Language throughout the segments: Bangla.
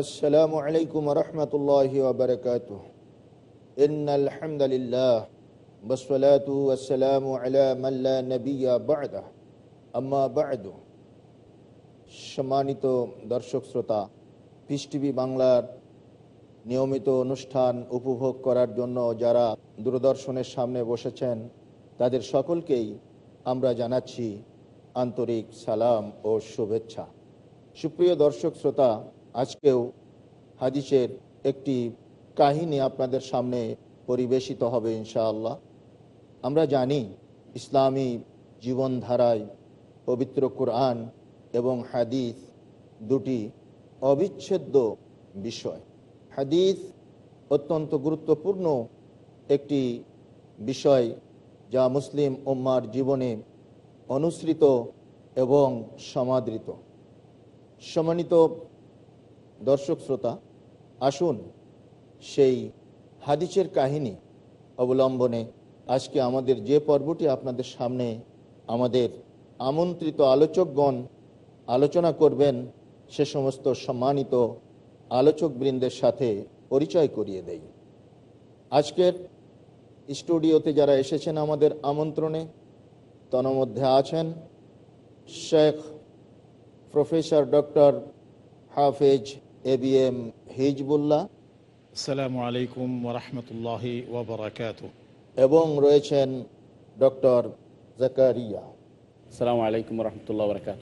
السلام عليكم ورحمة الله وبركاته إن الحمد لله والصلاة والسلام على من لا نبي بعده أما بعد সম্মানিত দর্শক শ্রোতা পিস টিভি বাংলার নিয়মিত অনুষ্ঠান উপভোগ করার জন্য যারা দূরদর্শনের সামনে বসেছেন তাদের সকলকেই আমরা জানাচ্ছি আন্তরিক সালাম ও শুভেচ্ছা সুপ্রিয় দর্শক শ্রোতা আজকেও হাদিসের একটি কাহিনী আপনাদের সামনে পরিবেশিত হবে ইনশাআল্লাহ। আমরা জানি ইসলামী জীবনধারায় পবিত্র কোরআন এবং হাদিস দুটি অবিচ্ছেদ্য বিষয়। হাদিস অত্যন্ত গুরুত্বপূর্ণ একটি বিষয় যা মুসলিম উম্মার জীবনে অনুসৃত এবং সমাদৃত। সম্মানিত দর্শক শ্রোতা, আসুন সেই হাদিসের কাহিনী অবলম্বনে আজকে আমাদের যে পর্বটি আপনাদের সামনে আমাদের আমন্ত্রিত আলোচকগণ আলোচনা করবেন, সে সমস্ত সম্মানিত আলোচকবৃন্দের সাথে পরিচয় করিয়ে দেই। আজকের স্টুডিওতে যারা এসেছেন আমাদের আমন্ত্রণে, তন্মধ্যে আছেন শেখ প্রফেসর ডক্টর হাফেজ এ বি এম হিজবুল্লাহ। আসসালামু আলাইকুম ওরহমতুল্লাহি ওবরাকাত এবং রয়েছেন ডক্টর জাকারিয়া। আসসালামু আলাইকুম রহমতুল্লাহ বরকাত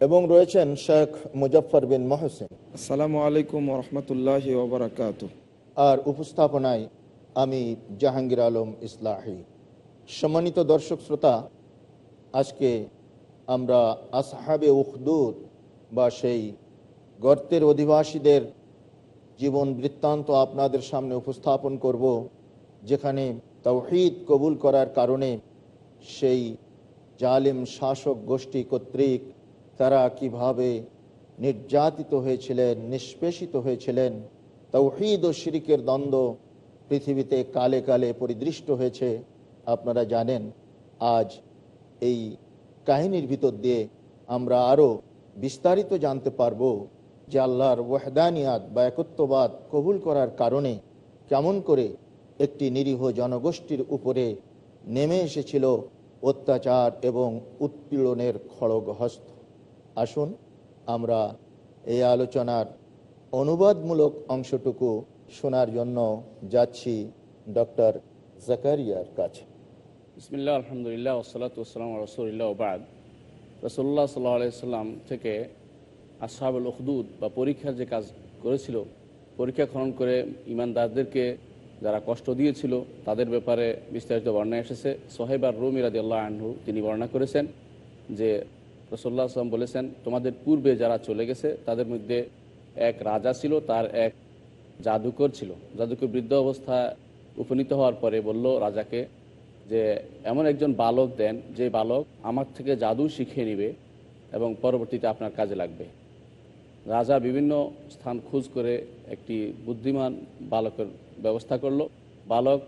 এবং রয়েছেন শেখ মুজফর বিন মহসিন। আসসালামু আলাইকুম রহমতুল্লাহ ওবরাকাত আর উপস্থাপনায় আমি জাহাঙ্গীর আলম ইসলাহি। সম্মানিত দর্শক শ্রোতা আজকে আমরা আসহাবে উখদুদ বা সেই গর্তের অধিবাসীদের জীবন বৃত্তান্ত আপনাদের সামনে উপস্থাপন করব, যেখানে তৌহিদ কবুল করার কারণে সেই জালিম শাসক গোষ্ঠী কর্তৃক তারা কীভাবে নির্যাতিত হয়েছিলেন, নিষ্পেষিত হয়েছিলেন, তৌহিদ ও শিরিকের দ্বন্দ্ব পৃথিবীতে কালে কালে পরিদৃষ্ট হয়েছে, আপনারা জানেন। আজ এই কাহিনীর ভিতর দিয়ে আমরা আরও বিস্তারিত জানতে পারব। যে আল্লাহর ওয়াহদানিয়াত বা একত্ববাদ কবুল করার কারণে কেমন করে একটি নিরীহ জনগোষ্ঠীর উপরে নেমে এসেছিল অত্যাচার এবং উৎপীড়নের খড়গ হস্ত আসুন আমরা এই আলোচনার অনুবাদমূলক অংশটুকু শোনার জন্য যাচ্ছি ডক্টর জাকারিয়ার কাছে। বিসমিল্লা আলহামদুলিল্লাহ ওসলাত ওসালাম রসুলিল্লাহ ওবাদ রসল্লাহ সাল্লাহ আলাইসাল্লাম থেকে আসহাবুল উখদুদ বা পরীক্ষার যে কাজ করেছিল, পরীক্ষা খনন করে ইমানদারদেরকে যারা কষ্ট দিয়েছিল, তাদের ব্যাপারে বিস্তারিত বর্ণনা এসেছে। সোহেবার রুম ইরাদি আল্লাহ আনহু তিনি বর্ণনা করেছেন যে রসল্লাহ আসলাম বলেছেন, তোমাদের পূর্বে যারা চলে গেছে, তাদের মধ্যে এক রাজা ছিল, তার এক জাদুকর ছিল। জাদুকর বৃদ্ধ অবস্থা উপনীত হওয়ার পরে বলল রাজাকে যে, এমন একজন বালক দেন, যে বালক আমার থেকে জাদু শিখিয়ে নিবে এবং পরবর্তীতে আপনার কাজে লাগবে। রাজা বিভিন্ন স্থান খোঁজ করে একটি বুদ্ধিমান বালকের ব্যবস্থা করল। বালক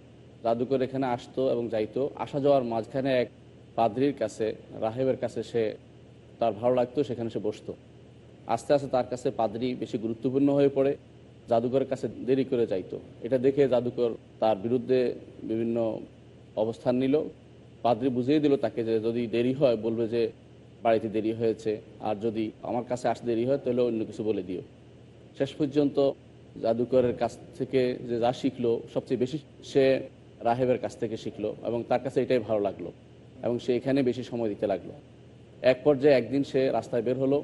জাদুকর এখানে আসতো এবং যাইতো। আসা যাওয়ার মাঝখানে এক পাদ্রির কাছে, রাহেবের কাছে সে তার ভালো লাগতো, সেখানে সে বসতো। আস্তে আস্তে তার কাছে পাদ্রি বেশি গুরুত্বপূর্ণ হয়ে পড়ে জাদুকরের কাছে দেরি করে যাইতো। এটা দেখে জাদুকর তার বিরুদ্ধে বিভিন্ন অবস্থান নিল। পাদ্রি বুঝিয়ে দিল তাকে যে যদি দেরি হয়, বলবে যে বাড়িতে দেরি হয়েছে, আর যদি আমার কাছে আসতে দেরি হয়, তাহলে অন্য কিছু বলে দিও। শেষ পর্যন্ত জাদুকরের কাছ থেকে যে যা শিখলো, সবচেয়ে বেশি সে রাহেবের কাছ থেকে শিখলো, এবং তার কাছে এটাই ভালো লাগল, এবং সে এখানে বেশি সময় দিতে লাগল। এক পর্যায়ে একদিন সে রাস্তায় বের হলো,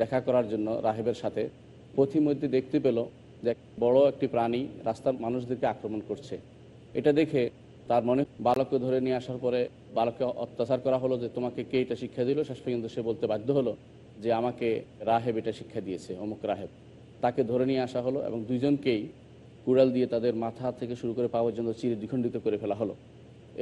দেখা করার জন্য রাহেবের সাথে। পথিমধ্যে দেখতে পেল যে বড় একটি প্রাণী রাস্তার মানুষদেরকে আক্রমণ করছে। এটা দেখে তার মনে বালককে ধরে নিয়ে আসার পরে বালককে অত্যাচার করা হলো যে তোমাকে কে এটা শিক্ষা দিল? শেষ পর্যন্ত সে বলতে বাধ্য হলো যে আমাকে রাহেব এটা শিক্ষা দিয়েছে, অমুক রাহেব। তাকে ধরে নিয়ে আসা হলো এবং দুইজনকেই কুড়াল দিয়ে তাদের মাথা থেকে শুরু করে পাওয়ার জন্য চিরে দ্বিখণ্ডিত করে ফেলা হলো।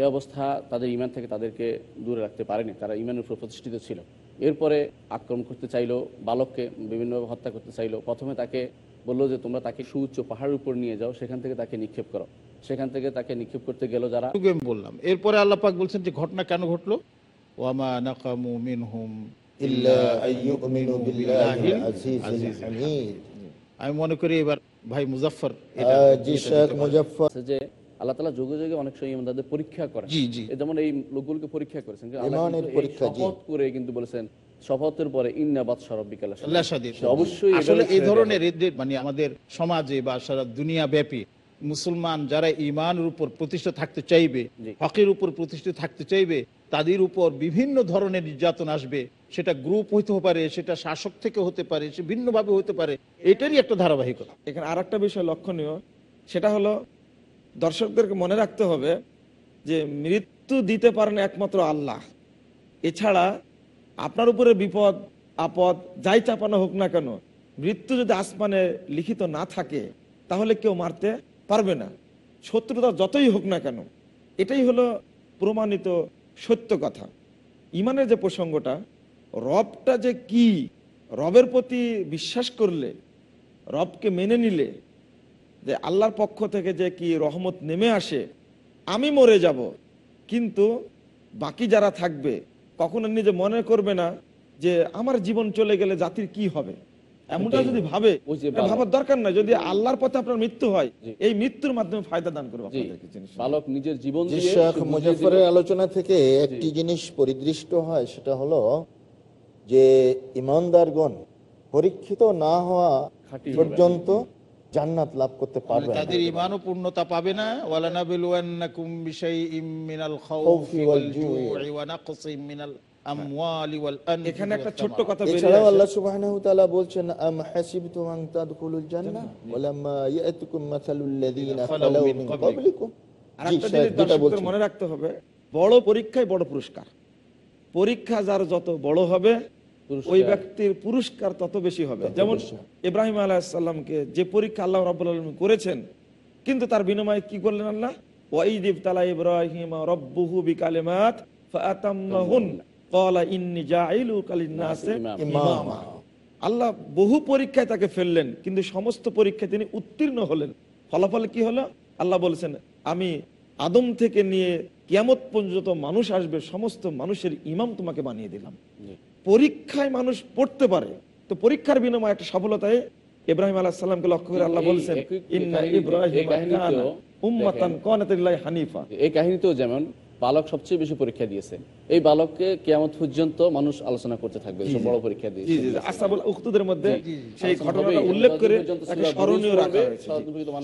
এ অবস্থা তাদের ইমান থেকে তাদেরকে দূরে রাখতে পারেনি, তারা ইমানের উপর প্রতিষ্ঠিত ছিল। এরপরে আক্রমণ করতে চাইলো, বালককে বিভিন্নভাবে হত্যা করতে চাইলো। প্রথমে তাকে বলল যে, তোমরা তাকে সুউচ্চ পাহাড়ের উপর নিয়ে যাও, সেখান থেকে তাকে নিক্ষেপ করো। সেখান থেকে তাকে নিক্ষেপ করতে গেল যারা। আমি বললাম। এরপরে আল্লাপাক বলছেন যে ঘটনা কেন ঘটলো? আমি মনে করি এবার ভাই মুজাফর যে আল্লাহ তালা যুগে যুগে অনেক সময় ইমানদারদের পরীক্ষা করেন। যেমন এই লোকগুলোকে পরীক্ষা করেছেন শপথ করে কিন্তু বলেছেন শপথের পরে ইন্নাবাদ সরব্বিকাল অবশ্যই আসলে এই ধরনের মানে আমাদের সমাজে বা সারা দুনিয়া ব্যাপী মুসলমান যারা ইমানের উপর প্রতিষ্ঠা থাকতে চাইবে। হকের উপর প্রতিষ্ঠিত থাকতে চাইবে তাদের উপর বিভিন্ন ধরনের নির্যাতন আসবে। সেটা গ্রুপ হইতে পারে সেটা শাসক থেকে হতে পারে সে ভিন্নভাবে হতে পারে এটারই একটা ধারাবাহিকতা। এখানে আর একটা বিষয় লক্ষণীয় সেটা হলো দর্শকদেরকে মনে রাখতে হবে যে মৃত্যু দিতে পারেন একমাত্র আল্লাহ। এছাড়া আপনার উপরে বিপদ আপদ যাই চাপানো হোক না কেন মৃত্যু যদি আসমানে লিখিত না থাকে তাহলে কেউ মারতে পারবে না। শত্রুতা যতই হোক না কেন, এটাই হলো প্রমাণিত সত্য কথা। ইমানের যে প্রসঙ্গটা, রবটা যে কি, রবের প্রতি বিশ্বাস করলে, রবকে মেনে নিলে, যে আল্লাহর পক্ষ থেকে যে কি রহমত নেমে আসে, আমি মরে যাব। কিন্তু বাকি যারা থাকবে, কখনো নিজে মনে করবে না যে আমার জীবন চলে গেলে জাতির কি হবে? এমনটা যদি ভাবে। ভাবার দরকার নাই যদি আল্লাহর পথে আপনার মৃত্যু হয় এই মৃত্যুর মাধ্যমে ফায়দা দান করবে বালক নিজের জীবন মুজফরের আলোচনা থেকে একটি জিনিস পরিদৃষ্ট হয় সেটা হলো যে ইমানদারগণ পরীক্ষিত না হওয়া পর্যন্ত জান্নাত লাভ করতে পারবে না। তাদের ইমানও পূর্ণতা পাবে না। ওয়ালানাবিলুয়ান্নাকুম বিশাইইম মিনাল খাউফি ওয়াল জুই। ওয়া নাকসিম মিনাল এখানে একটা ছোট্ট কথা এছাড়াও আল্লাহ সুবহানাহু তাআলা বলছেন আম হাসিবতুম আন তাদখুলুল জান্নাহ ওয়ালাম্মা ইয়াতুকুম মাসালুল লাযীনা খালাউ খালাউ মিন ক্বাবলিকুম। ক্বাবলিকুম। আর একটা জিনিস দর্শকদের রাখতে হবে বড় পরীক্ষায় বড় পুরস্কার। পরীক্ষা যার যত বড় হবে ওই ব্যক্তির পুরস্কার তত বেশি হবে। যেমন ইব্রাহিম আলাহিসাল্লামকে যে পরীক্ষা আল্লাহ রাব্বুল আলামিন করেছেন কিন্তু তার বিনিময়ে কি করলেন আল্লাহ? ওয়াইদিব তালা ইব্রাহিম রব্বুহু বিকালিমাত ফাআতাম্মাহুন। আল্লাহ বহু পরীক্ষায় তাকে ফেললেন কিন্তু সমস্ত পরীক্ষায় তিনি উত্তীর্ণ হলেন। ফলাফল কি হলো? আল্লাহ বলেছেন আমি আদম থেকে নিয়ে কিয়ামত পর্যন্ত মানুষ আসবে সমস্ত মানুষের ইমাম তোমাকে বানিয়ে দিলাম। পরীক্ষায় মানুষ পড়তে পারে তো পরীক্ষার বিনিময়ে একটা সফলতায় ইব্রাহিম আলাহ সাল্লামকে লক্ষ্য করে আল্লাহ বলছেন ইন্না এই কাহিনী- হানিফা। কাহিনীতেও যেমন বালক সবচেয়ে বেশি পরীক্ষা দিয়েছে। এই বালককে কেয়ামত পর্যন্ত মানুষ আলোচনা করতে থাকবে বড় পরীক্ষা দিয়েছে জি জি জি। আসাবুল উখতুদের মধ্যে সেই ঘটনাটা উল্লেখ করে স্মরণীয়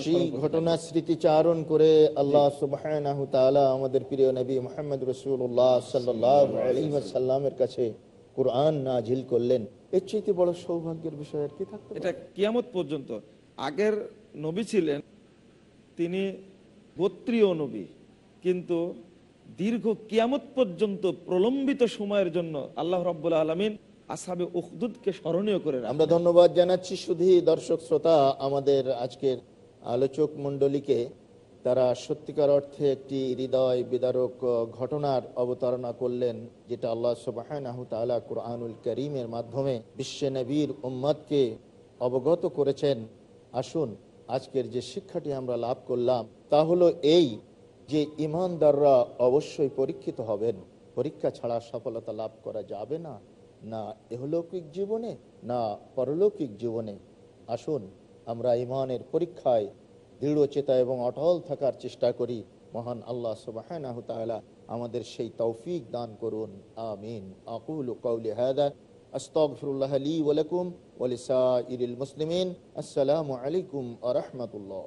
সেই ঘটনা স্মৃতিচারণ করে আল্লাহ সুবহানাহু তাআলা আমাদের প্রিয় নবী মুহাম্মদ রাসূলুল্লাহ সাল্লাল্লাহু আলাইহি ওয়াসাল্লামের কাছে কুরআন নাজিল করলেন। এর চাইতে বড় সৌভাগ্যের বিষয় আর কি থাকতে পারে? এটা কিয়ামত পর্যন্ত। আগের নবী ছিলেন তিনি গোত্রীয় নবী কিন্তু দীর্ঘ কিয়ামত পর্যন্ত প্রলম্বিত সময়ের জন্য আল্লাহ রাব্বুল আলমিন আসাবে উখদুদকে স্মরণীয় করে আমরা ধন্যবাদ জানাচ্ছি শুধু দর্শক শ্রোতা, আমাদের আজকের আলোচক মণ্ডলীকে। তারা সত্যিকার অর্থে একটি হৃদয় বিদারক ঘটনার অবতারণা করলেন, যেটা আল্লাহ তাআলা কুরআনুল করিমের মাধ্যমে বিশ্ব নবীর উম্মতকে অবগত করেছেন। আসুন, আজকের যে শিক্ষাটি আমরা লাভ করলাম, তা হলো এই যে ইমানদাররা অবশ্যই পরীক্ষিত হবেন, পরীক্ষা ছাড়া সফলতা লাভ করা যাবে না না এহলৌকিক জীবনে, না পরলৌকিক জীবনে। আসুন, আমরা ইমানের পরীক্ষায় দৃঢ়চেতা এবং অটল থাকার চেষ্টা করি। মহান আল্লাহ তাআলা আমাদের সেই তৌফিক দান করুন। আমিন। আকুলু কওলি হাদা আস্তাগফিরুল্লাহ লি ওয়া লাকুম ওয়া লিসাইরিল মুসলিমিন। আসসালামু আলাইকুম ওয়া রাহমাতুল্লাহ।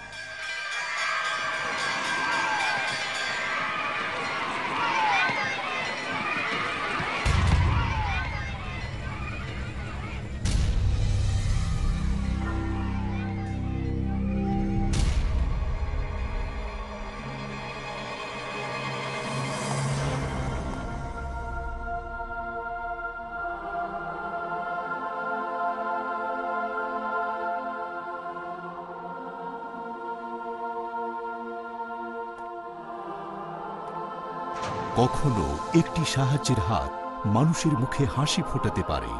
কখনো একটি সাহায্যের হাত মানুষের মুখে হাসি ফোটাতে পারে।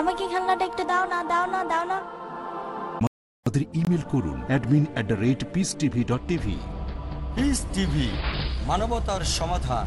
আমাকে খেলনাটা একটু দাও না দাও না দাও না। আমাদের ইমেল করুন admin at the rate peace TV dot TV peace TV মানবতার সমাধান।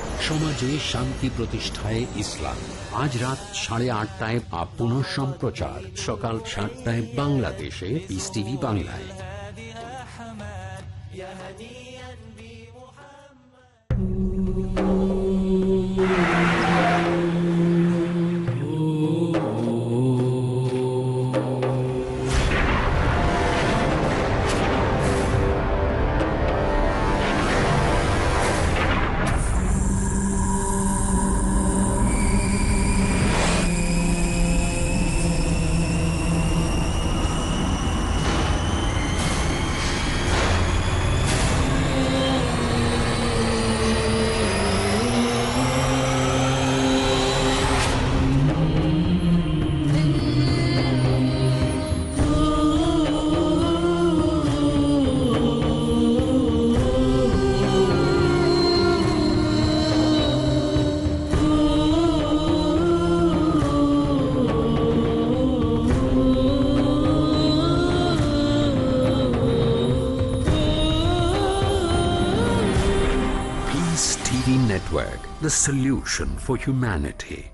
সমাজে শান্তি প্রতিষ্ঠায় ইসলাম। আজ রাত সাড়ে আটটায় বা পুনঃ সম্প্রচার সকাল সাতটায় বাংলাদেশে টিভি বাংলায়। Solution for humanity.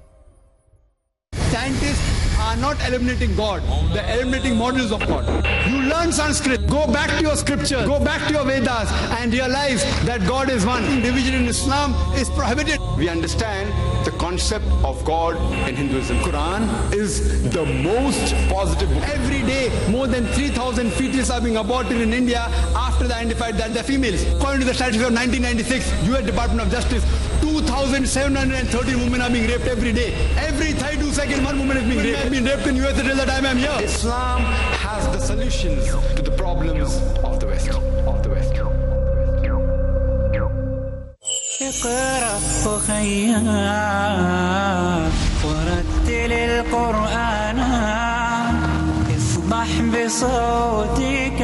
Scientists are not eliminating God, they're eliminating models of God. You learn Sanskrit, go back to your scripture, go back to your Vedas, and realize that God is one. Division in Islam is prohibited. We understand the concept of God in Hinduism. Quran is the most positive book. Every day, more than 3,000 fetuses are being aborted in India after they identified that they're females. According to the statistics of 1996, U.S. Department of Justice, 2,713 women are being raped every day. Every 32 seconds, one woman is being raped. I've been raped in US until the time I'm here. Islam has the solutions to the problems of the West. Of the West. اقرأ أخيا ورتل القرآن اصبح بصوتك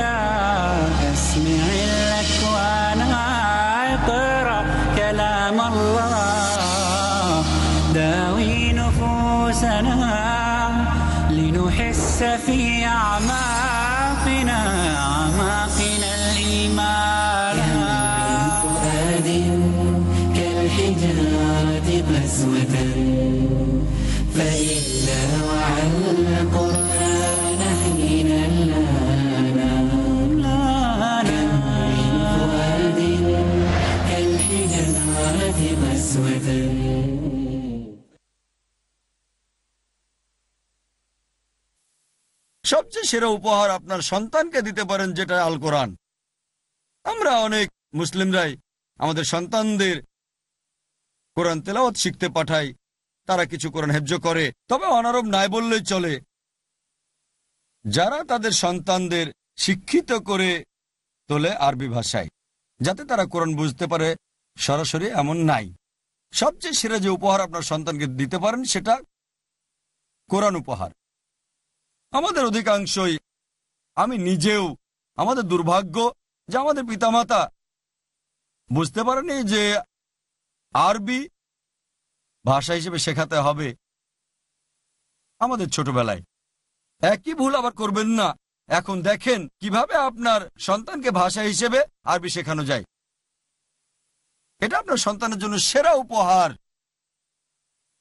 সেরা উপহার আপনার সন্তানকে দিতে পারেন, যেটা আল কোরআন। আমরা অনেক মুসলিমরাই আমাদের সন্তানদের কোরআন তেলাওয়াত শিখতে পাঠাই, তারা কিছু কোরআন হেফজ করে। তবে অনারব নাই বললেই চলে। যারা তাদের সন্তানদের শিক্ষিত করে তোলে আরবি ভাষায়, যাতে তারা কোরআন বুঝতে পারে, সরাসরি এমন নাই। সবচেয়ে সেরা যে উপহার আপনার সন্তানকে দিতে পারেন, সেটা কোরআন উপহার। আমাদের অধিকাংশই, আমি নিজেও, আমাদের দুর্ভাগ্য যে আমাদের পিতামাতা বুঝতে পারেনি যে আরবি ভাষা হিসেবে শেখাতে হবে আমাদের ছোটবেলায়। একই ভুল আবার করবেন না। এখন দেখেন কীভাবে আপনার সন্তানকে ভাষা হিসেবে আরবি শেখানো যায়। এটা আপনার সন্তানের জন্য সেরা উপহার।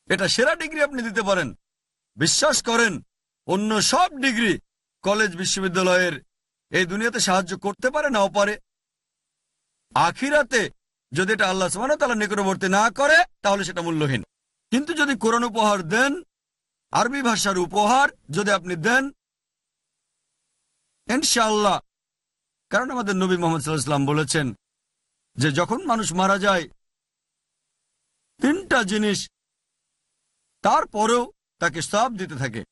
এটা সেরা ডিগ্রি আপনি দিতে পারেন। বিশ্বাস করেন অন্য সব ডিগ্রি কলেজ বিশ্ববিদ্যালয়ের এই দুনিয়াতে সাহায্য করতে পারে, নাও পারে। আখিরাতে যদি এটা আল্লাহ ওয়া তাআলার নিকটবর্তী না করে, তাহলে সেটা মূল্যহীন। কিন্তু যদি কোরআন উপহার দেন, আরবি ভাষার উপহার যদি আপনি দেন, ইনশাআল্লাহ। কারণ আমাদের নবী মোহাম্মদ ওয়াসাল্লাম বলেছেন যে যখন মানুষ মারা যায়, তিনটা জিনিস তারপরেও তাকে সব দিতে থাকে।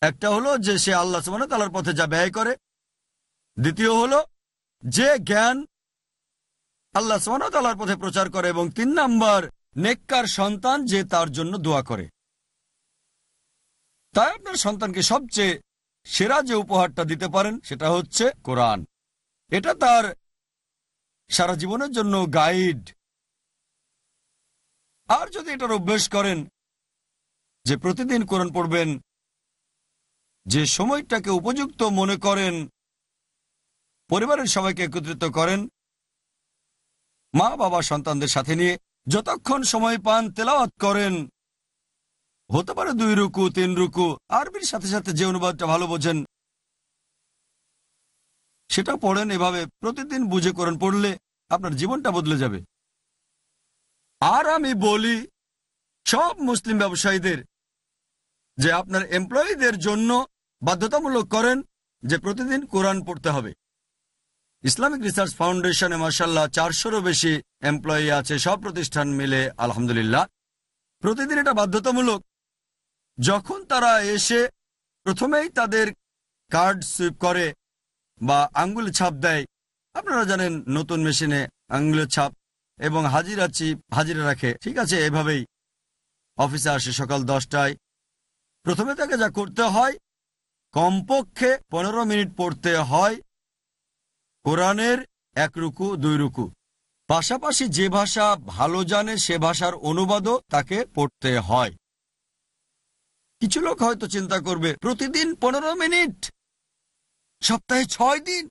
একটা হলো যে সে আল্লাহ সুবহানাহু ওয়া তাআলার পথে যা ব্যয় করে। দ্বিতীয় হলো যে জ্ঞান আল্লাহ সুবহানাহু ওয়া তাআলার পথে প্রচার করে এবং তিন নাম্বার, নেককার সন্তান যে তার জন্য দোয়া করে। তাই আপনার সন্তানকে সবচেয়ে সেরা যে উপহারটা দিতে পারেন সেটা হচ্ছে কোরআন। এটা তার সারা জীবনের জন্য গাইড। আর যদি এটার অভ্যেস করেন যে প্রতিদিন কোরআন পড়বেন যে সময়টাকে উপযুক্ত মনে করেন, পরিবারের সবাইকে একত্রিত করেন, মা বাবা সন্তানদের সাথে নিয়ে যতক্ষণ সময় পান তেলাওয়াত করেন। হতে পারে দুই রুকু, তিন রুকু, আরবির সাথে সাথে যে অনুবাদটা ভালো বোঝেন, সেটা পড়েন, এভাবে প্রতিদিন বুঝে করেন পড়লে আপনার জীবনটা বদলে যাবে। আর আমি বলি, সব মুসলিম ব্যবসায়ীদের যে আপনার এমপ্লয়ীদের জন্য বাধ্যতামূলক করেন যে প্রতিদিন কোরআন পড়তে হবে। ইসলামিক রিসার্চ ফাউন্ডেশনে মার্শাল্লাহ চারশোরও বেশি এমপ্লয়ি আছে, সব প্রতিষ্ঠান মিলে আলহামদুলিল্লাহ। প্রতিদিন এটা বাধ্যতামূলক। যখন তারা এসে প্রথমেই তাদের কার্ড সুইপ করে বা আঙ্গুলে ছাপ দেয়, আপনারা জানেন নতুন মেশিনে আঙ্গুলের ছাপ এবং হাজিরা চিপ হাজিরা রাখে। ঠিক আছে, এভাবেই অফিসে আসে সকাল দশটায়। প্রথমে তাকে যা করতে হয়, কমপক্ষে পনেরো মিনিট পড়তে হয় কোরআনের এক রুকু, দুই রুকু। পাশাপাশি যে ভাষা ভালো জানে, সে ভাষার অনুবাদও তাকে পড়তে হয়। কিছু লোক হয়তো চিন্তা করবে, প্রতিদিন পনেরো মিনিট? সপ্তাহে ছয় দিন?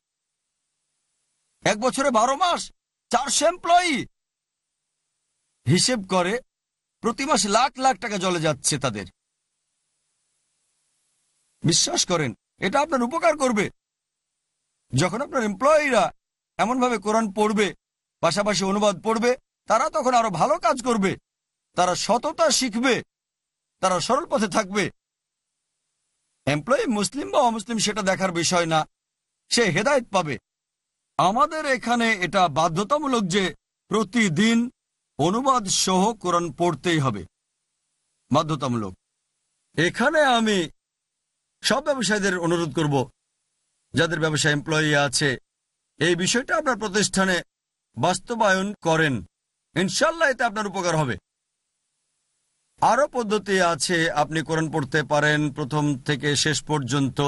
এক বছরে বারো মাস? চারশো এমপ্লয়ি? হিসেব করে, প্রতি মাস লাখ লাখ টাকা জলে যাচ্ছে তাদের। বিশ্বাস করেন, এটা আপনার উপকার করবে। যখন আপনার এমপ্লয়িরা এমনভাবে কোরআন পড়বে, পাশাপাশি অনুবাদ পড়বে, তারা তখন আরও ভালো কাজ করবে। তারা সততা শিখবে, তারা সরল পথে থাকবে। এমপ্লয়ি মুসলিম বা অমুসলিম, সেটা দেখার বিষয় না, সে হেদায়ত পাবে। আমাদের এখানে এটা বাধ্যতামূলক যে প্রতিদিন অনুবাদ সহ কোরআন পড়তেই হবে। বাধ্যতামূলক। এখানে আমি সব ব্যবসায়ীদের অনুরোধ করব, যাদের ব্যবসা এমপ্লয়ি আছে, এই বিষয়টা আপনার প্রতিষ্ঠানে বাস্তবায়ন করেন। ইনশাল্লাহ এতে আপনার উপকার হবে। আরও পদ্ধতি আছে, আপনি কোরআন পড়তে পারেন, প্রথম থেকে শেষ পর্যন্ত।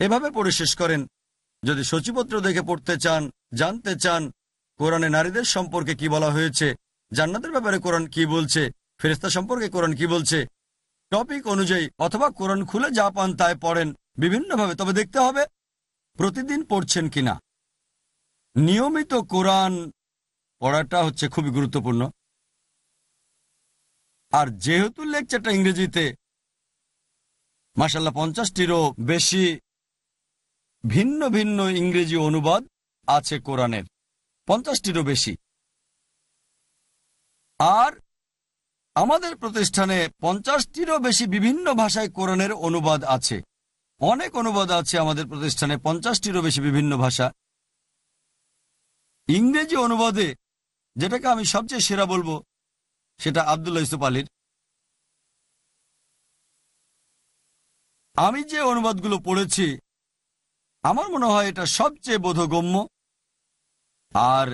এভাবে পড়ে শেষ করেন। যদি সচিপত্র দেখে পড়তে চান, জানতে চান, কোরআনে নারীদের সম্পর্কে কি বলা হয়েছে, জান্নাতের ব্যাপারে কোরআন কি বলছে ফেরেস্তা সম্পর্কে কোরআন কি বলছে টপিক অনুযায়ী অথবা কোরআন খুলে যা পান তাই পড়েন বিভিন্নভাবে, তবে দেখতে হবে প্রতিদিন পড়ছেন কিনা। নিয়মিত কোরআন পড়াটা হচ্ছে খুবই গুরুত্বপূর্ণ। আর যেহেতু লেকচারটা ইংরেজিতে মাসাল্লাহ পঞ্চাশটিরও বেশি ভিন্ন ভিন্ন ইংরেজি অনুবাদ আছে কোরআনের, পঞ্চাশটিরও বেশি। আর আমাদের প্রতিষ্ঠানে পঞ্চাশটিরও বেশি বিভিন্ন ভাষায় কোরআনের অনুবাদ আছে। অনেক অনুবাদ আছে আমাদের প্রতিষ্ঠানে, পঞ্চাশটিরও বেশি বিভিন্ন ভাষা। ইংরেজি অনুবাদে যেটাকে আমি সবচেয়ে সেরা বলব, সেটা আবদুল্লাহ ইসুফ আলীর। আমি যে অনুবাদগুলো পড়েছি, আমার মনে হয় এটা সবচেয়ে বোধগম্য। আর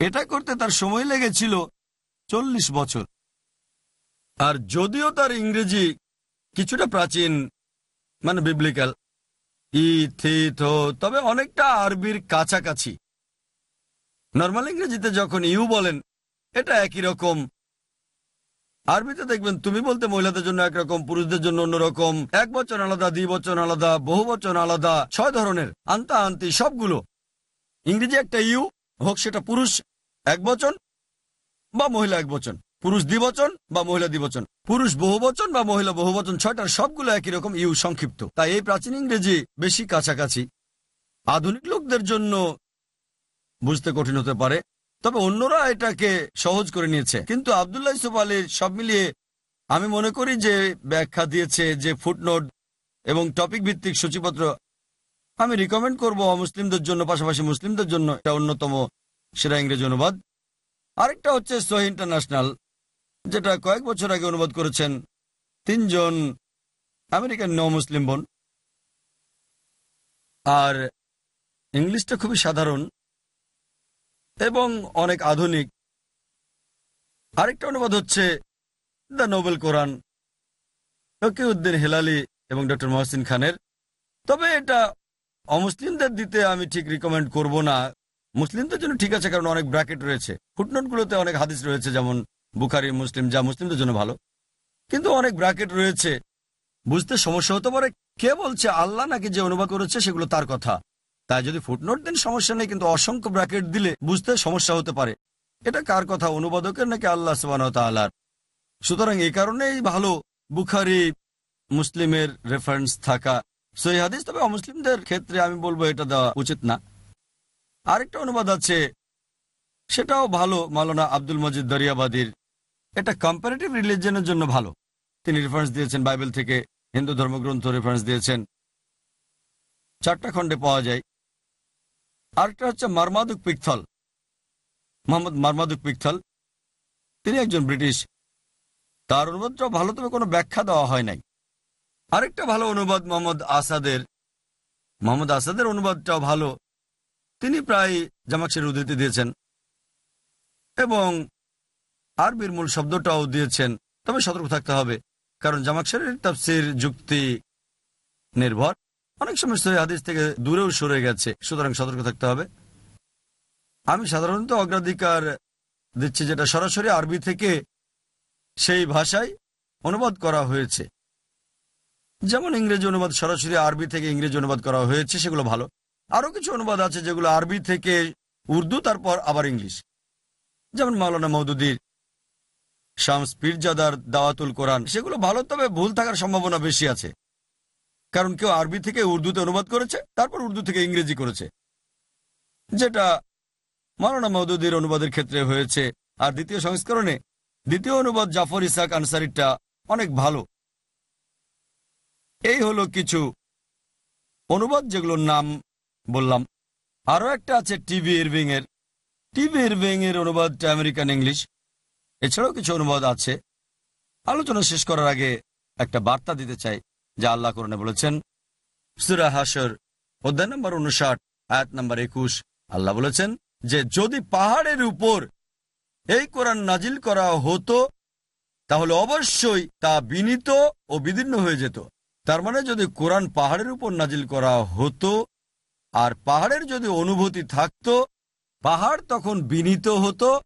এটা করতে তার সময় লেগেছিল চল্লিশ বছর। আর যদিও তার ইংরেজি কিছুটা প্রাচীন মানে বিবলিক্যাল ই তবে অনেকটা আরবির কাছাকাছি। নর্মাল ইংরেজিতে যখন ইউ বলেন, এটা একই রকম। আরবিতে দেখবেন তুমি বলতে মহিলাদের জন্য একরকম পুরুষদের জন্য অন্যরকম এক বচন আলাদা দ্বি বচন আলাদা, বহু বচন আলাদা, ছয় ধরনের, আন্তা, আন্তি, সবগুলো। ইংরেজি একটা ইউ, হোক সেটা পুরুষ এক বচন বা মহিলা এক বচন? পুরুষ দ্বিবচন বা মহিলা দ্বিবচন পুরুষ বহু বচন বা মহিলা বহু বচন? ছয়টার সবগুলো একই রকম ইউ সংক্ষিপ্ত। তাই এই প্রাচীন ইংরেজি বেশি কাছাকাছি। আধুনিক লোকদের জন্য বুঝতে কঠিন হতে পারে। তবে অন্যরা এটাকে সহজ করে নিয়েছে। কিন্তু আবদুল্লাহ ইসুফ আলীর সব মিলিয়ে আমি মনে করি যে ব্যাখ্যা দিয়েছে যে ফুটনোট এবং টপিক ভিত্তিক সূচিপত্র আমি রিকমেন্ড করব মুসলিমদের জন্য, পাশাপাশি মুসলিমদের জন্য। এটা অন্যতম সেরা ইংরেজি অনুবাদ। আরেকটা হচ্ছে সোহ ইন্টারন্যাশনাল, যেটা কয়েক বছর আগে অনুবাদ করেছেন তিনজন আমেরিকান ন মুসলিম বোন। আর ইংলিশটা খুবই সাধারণ এবং অনেক আধুনিক। আরেকটা অনুবাদ হচ্ছে the noble Quran Uddin Hilali এবং ডক্টর মহসিন খানের। তবে এটা অমুসলিমদের দিতে আমি ঠিক রিকমেন্ড করব না। মুসলিমদের জন্য ঠিক আছে, কারণ অনেক ব্র্যাকেট রয়েছে। ফুটনোটগুলোতে অনেক হাদিস রয়েছে, যেমন বুখারি, মুসলিম, যা মুসলিমদের জন্য ভালো। কিন্তু অনেক ব্র্যাকেট রয়েছে। বুঝতে সমস্যা হতে পারে, কে বলছে আল্লাহ নাকি যে অনুবাদ করেছে সেগুলো তার কথা। তাই যদি ফুটনোট দেন সমস্যা নেই, কিন্তু অসংখ্য ব্র্যাকেট দিলে বুঝতে সমস্যা হতে পারে। এটা কার কথা, অনুবাদকের নাকি আল্লাহ সুবান তাল্লার সুতরাং এই কারণেই ভালো বুখারি, মুসলিমের রেফারেন্স থাকা সই হাদিস। তবে অমুসলিমদের ক্ষেত্রে আমি বলব এটা দেওয়া উচিত না। আরেকটা অনুবাদ আছে। সেটাও ভালো মালানা আব্দুল মজিদ দরিয়াবাদীর। এটা কম্পারেটিভ রিলিজনের জন্য ভালো। তিনি রেফারেন্স দিয়েছেন বাইবেল থেকে, হিন্দু ধর্মগ্রন্থ রেফারেন্স দিয়েছেন। চারটা খণ্ডে পাওয়া যায়। আরেকটা হচ্ছে মারমাদুক পিকথল। মোহাম্মদ মারমাদুক পিকথল। তিনি একজন ব্রিটিশ। তার অনুবাদটাও ভালো, তবে কোনো ব্যাখ্যা দেওয়া হয় নাই। আরেকটা ভালো অনুবাদ মোহাম্মদ আসাদের। মোহাম্মদ আসাদের অনুবাদটাও ভালো। তিনি প্রায় জামাকসের উদ্ধৃতি দিয়েছেন এবং আরবির মূল শব্দটাও দিয়েছেন। তবে সতর্ক থাকতে হবে, কারণ জামাকসের তাফসির যুক্তি নির্ভর। অনেক সময় সহি হাদিস থেকে দূরেও সরে গেছে, সুতরাং সতর্ক থাকতে হবে। আমি সাধারণত অগ্রাধিকার দিচ্ছি যেটা সরাসরি আরবি থেকে সেই ভাষায় অনুবাদ করা হয়েছে। যেমন ইংরেজি অনুবাদ সরাসরি আরবি থেকে ইংরেজি অনুবাদ করা হয়েছে, সেগুলো ভালো। আরও কিছু অনুবাদ আছে যেগুলো আরবি থেকে উর্দু, তারপর আবার ইংলিশ। যেমন মাওলানা মৌদুদির শামস পীরজাদার দাওয়াতুল কোরআন, সেগুলো ভালো, তবে ভুল থাকার সম্ভাবনা বেশি আছে। কারণ কেউ আরবি থেকে উর্দুতে অনুবাদ করেছে, তারপর উর্দু থেকে ইংরেজি করেছে। যেটা মাওলানা মৌদুদির অনুবাদের ক্ষেত্রে হয়েছে। আর দ্বিতীয় সংস্করণে, দ্বিতীয় অনুবাদ জাফর ইসাক আনসারিটা অনেক ভালো। এই হলো কিছু অনুবাদ যেগুলোর নাম বললাম আরও একটা আছে টিভি ইরভিং এর টিভি ইরভিং এর অনুবাদটা আমেরিকান ইংলিশ এছাড়াও কিছু অনুবাদ আছে। আলোচনা শেষ করার আগে একটা বার্তা দিতে চাই, যা আল্লাহ করণে বলেছেন। সুরা হাসর অধ্যায় নম্বর উনষাট, আয়াত নম্বর একুশ। আল্লাহ বলেছেন যে, যদি পাহাড়ের উপর এই কোরআন নাজিল করা হতো, তাহলে অবশ্যই তা বিনীত ও বিদীর্ণ হয়ে যেত। তার মানে যদি কোরআন পাহাড়ের উপর নাজিল করা হতো আর পাহাড়ের যদি অনুভূতি থাকতো, পাহাড় তখন বিনীত হতো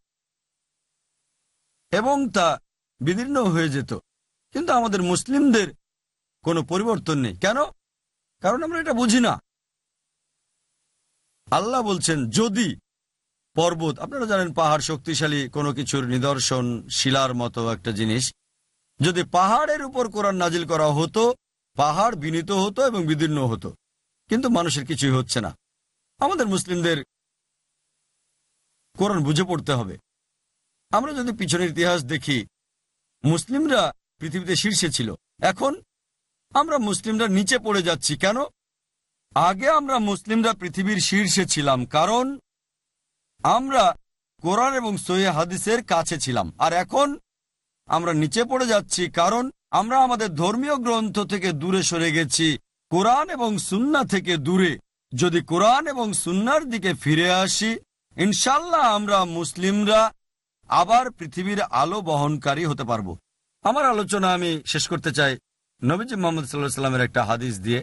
এবং তা বিদীর্ণ হয়ে যেত। কিন্তু আমাদের মুসলিমদের কোনো পরিবর্তন নেই। কেন? কারণ আমরা এটা বুঝি না। আল্লাহ বলছেন, যদি পর্বত আপনারা জানেন পাহাড় শক্তিশালী কোনো কিছুর নিদর্শন, শিলার মতো একটা জিনিস। যদি পাহাড়ের উপর কোরআন নাজিল করা হতো, পাহাড় বিনীত হতো এবং বিদীর্ণ হতো। কিন্তু মানুষের কিছুই হচ্ছে না। আমাদের মুসলিমদের কোরআন বুঝে পড়তে হবে। আমরা যদি পিছনের ইতিহাস দেখি, মুসলিমরা পৃথিবীতে শীর্ষে ছিল। এখন আমরা মুসলিমরা নিচে পড়ে যাচ্ছি কেন? আগে আমরা মুসলিমরা পৃথিবীর শীর্ষে ছিলাম কারণ আমরা কোরআন এবং সহি হাদিসের কাছে ছিলাম। আর এখন আমরা নিচে পড়ে যাচ্ছি কারণ আমরা আমাদের ধর্মীয় গ্রন্থ থেকে দূরে সরে গেছি। কোরআন এবং সুন্না থেকে দূরে। যদি কোরআন এবং সুন্নার দিকে ফিরে আসি ইনশাল্লাহ আমরা মুসলিমরা আবার পৃথিবীর আলো বহনকারী হতে পারব। আমার আলোচনা আমি শেষ করতে চাই নবীজি মোহাম্মদ সাল্লাহ সাল্লামের একটা হাদিস দিয়ে,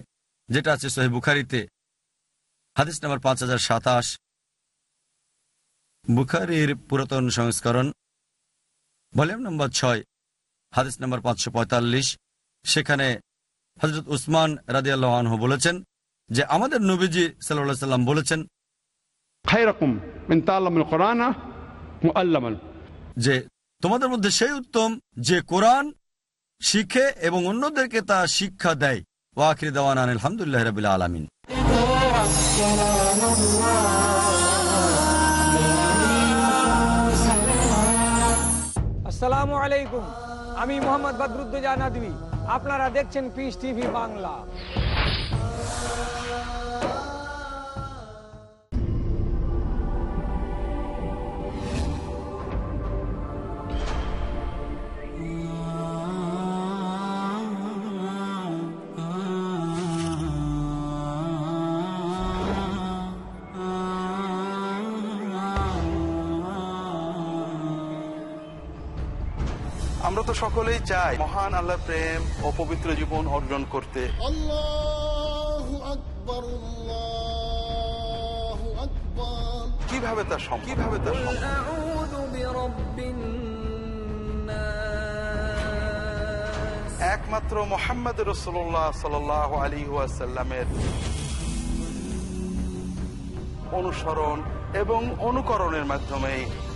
যেটা আছে সহি বুখারিতে। হাদিস নাম্বার পাঁচ হাজার সাতাশ। বুখারির পুরাতন সংস্করণ, ভলিউম নম্বর ছয়, হাদিস নম্বর পাঁচশো পঁয়তাল্লিশ। সেখানে হজরত উসমান রাজিয়াল্লাহ আনহু বলেছেন যে আমাদের নবীজি সাল্লাহ সাল্লাম বলেছেন যে তোমাদের মধ্যে সেই উত্তম যে কোরআন শিখে এবং অন্যদেরকে তা শিক্ষা দেয়। ওয়াখির দেওয়ান আলহামদুলিল্লাহ রবিল আলমিন। আসসালামু আলাইকুম। আমি মোহাম্মদ বদরুদ্দোজা নাদবী। আপনারা দেখছেন পিস টিভি বাংলা। তো সকলেই চায় মহান আল্লাহ প্রেম ও পবিত্র জীবন অর্জন করতে। কীভাবে তা সম্ভব কীভাবে তা একমাত্র মোহাম্মদ রসুল্লাহ সাল আলী ওয়াসাল্লামের অনুসরণ এবং অনুকরণের মাধ্যমে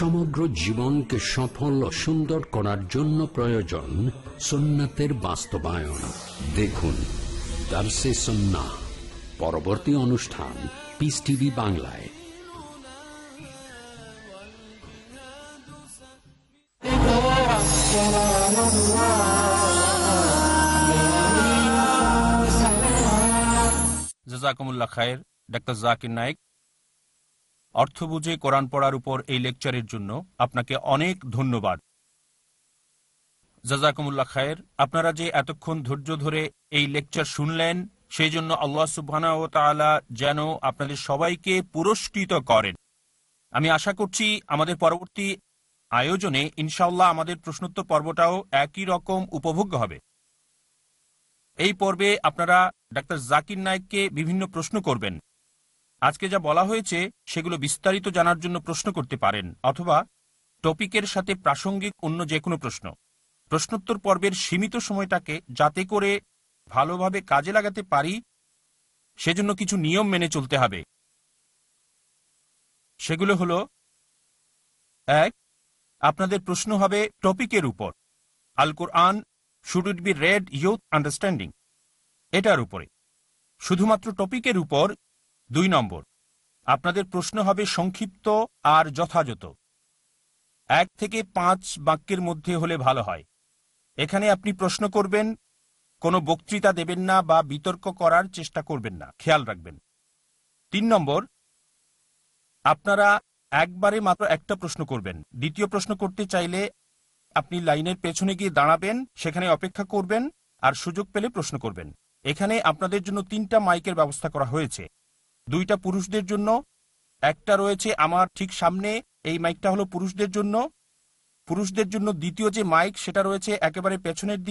সমগ্র জীবনকে সফল ও সুন্দর করার জন্য প্রয়োজন সুন্নাতের বাস্তবায়ন। দেখুন, দার্সে সন্না পরবর্তী অনুষ্ঠান পিস টিভি বাংলায়। জাজাকুমুল্লাহ খায়ের, ডাক্তার জাকির নায়েক। অর্থ বুঝে কোরআন পড়ার উপর এই লেকচারের জন্য আপনাকে অনেক ধন্যবাদ। জাজাকুমুল্লাহ খায়ের, আপনারা যে এতক্ষণ ধৈর্য ধরে এই লেকচার শুনলেন, সেই জন্য আল্লাহ সুবহানা ও তাআলা যেন আপনাদের সবাইকে পুরস্কৃত করেন। আমি আশা করছি আমাদের পরবর্তী আয়োজনে ইনশাল্লাহ আমাদের প্রশ্নোত্তর পর্বটাও একই রকম উপভোগ্য হবে। এই পর্বে আপনারা ডাক্তার জাকির নায়েককে বিভিন্ন প্রশ্ন করবেন। আজকে যা বলা হয়েছে, সেগুলো বিস্তারিত জানার জন্য প্রশ্ন করতে পারেন, অথবা টপিকের সাথে প্রাসঙ্গিক অন্য যে কোনো প্রশ্ন। প্রশ্নোত্তর পর্বের সীমিত সময়টাকে যাতে করে ভালোভাবে কাজে লাগাতে পারি, সেজন্য কিছু নিয়ম মেনে চলতে হবে। সেগুলো হলো, এক, আপনাদের প্রশ্ন হবে টপিকের উপর। Al Quran should it be read with understanding. এটার উপরে। শুধুমাত্র টপিকের উপর দুই নম্বর। আপনাদের প্রশ্ন হবে সংক্ষিপ্ত আর যথাযথ। এক থেকে পাঁচ বাক্যের মধ্যে হলে ভালো হয়। এখানে আপনি প্রশ্ন করবেন, কোনো বক্তৃতা দেবেন না বা বিতর্ক করার চেষ্টা করবেন না, খেয়াল রাখবেন। তিন নম্বর, আপনারা একবারে মাত্র একটা প্রশ্ন করবেন। দ্বিতীয় প্রশ্ন করতে চাইলে আপনি লাইনের পেছনে গিয়ে দাঁড়াবেন, সেখানে অপেক্ষা করবেন আর সুযোগ পেলে প্রশ্ন করবেন। এখানে আপনাদের জন্য তিনটা মাইকের ব্যবস্থা করা হয়েছে। দুইটা পুরুষদের জন্য। একটা রয়েছে আমার ঠিক সামনে, এই মাইকটা হলো পুরুষদের জন্য। পুরুষদের জন্য দ্বিতীয় যে মাইক, সেটা রয়েছে একেবারে পেছনের দিকে।